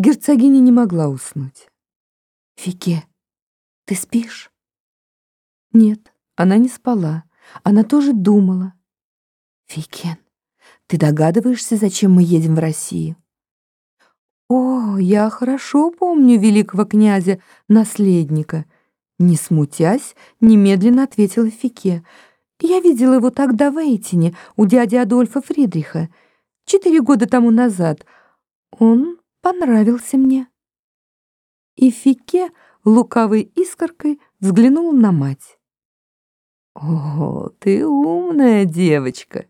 Герцогиня не могла уснуть. «Фике, ты спишь?» Нет, она не спала. Она тоже думала. «Фикен, ты догадываешься, зачем мы едем в Россию?» «О, я хорошо помню великого князя, наследника». Не смутясь, немедленно ответила Фике. «Я видела его тогда в Эйтине, у дяди Адольфа Фридриха, четыре года тому назад. Он понравился мне». И Фике лукавой искоркой взглянул на мать. «О, ты умная девочка!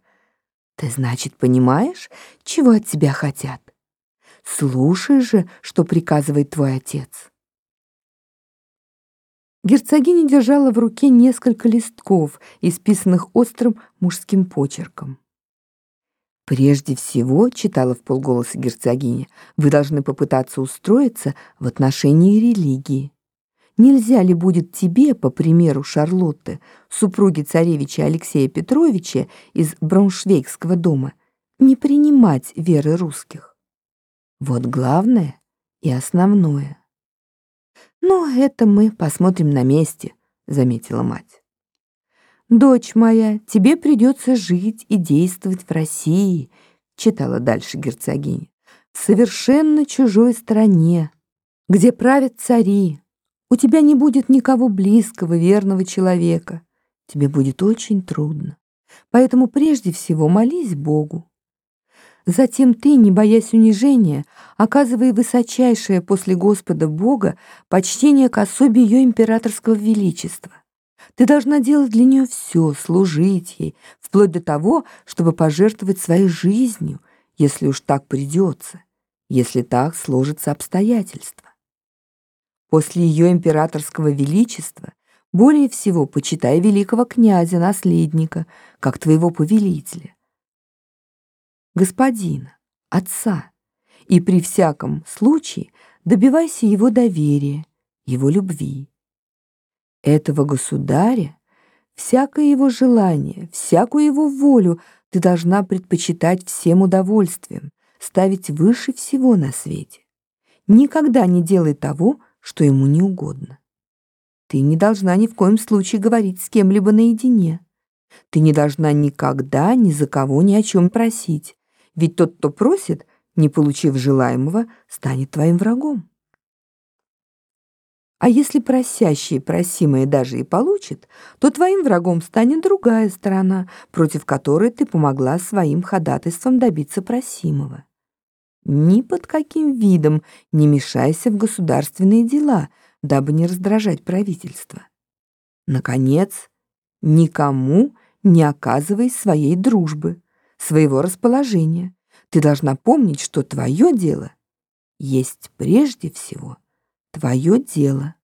Ты, значит, понимаешь, чего от тебя хотят? Слушай же, что приказывает твой отец». Герцогиня держала в руке несколько листков, исписанных острым мужским почерком. «Прежде всего, — читала в полголоса герцогиня, — вы должны попытаться устроиться в отношении религии. Нельзя ли будет тебе, по примеру Шарлотты, супруги царевича Алексея Петровича из Брауншвейгского дома, не принимать веры русских? Вот главное и основное. «Ну, это мы посмотрим на месте», — заметила мать. «Дочь моя, тебе придется жить и действовать в России», — читала дальше герцогиня, «в совершенно чужой стране, где правят цари. У тебя не будет никого близкого, верного человека. Тебе будет очень трудно. Поэтому прежде всего молись Богу. Затем ты, не боясь унижения, оказывай высочайшее после Господа Бога почтение к особе ее императорского величества. Ты должна делать для нее все, служить ей, вплоть до того, чтобы пожертвовать своей жизнью, если уж так придется, если так сложатся обстоятельства. После ее императорского величества более всего почитай великого князя-наследника, как твоего повелителя, господина, отца, и при всяком случае добивайся его доверия, его любви этого государя, всякое его желание, всякую его волю ты должна предпочитать всем удовольствием, ставить выше всего на свете. Никогда не делай того, что ему не угодно. Ты не должна ни в коем случае говорить с кем-либо наедине. Ты не должна никогда ни за кого ни о чем просить, ведь тот, кто просит, не получив желаемого, станет твоим врагом. А если просящий просимое даже и получит, то твоим врагом станет другая сторона, против которой ты помогла своим ходатайством добиться просимого. Ни под каким видом не мешайся в государственные дела, дабы не раздражать правительство. Наконец, никому не оказывай своей дружбы, своего расположения. Ты должна помнить, что твое дело есть прежде всего твое дело.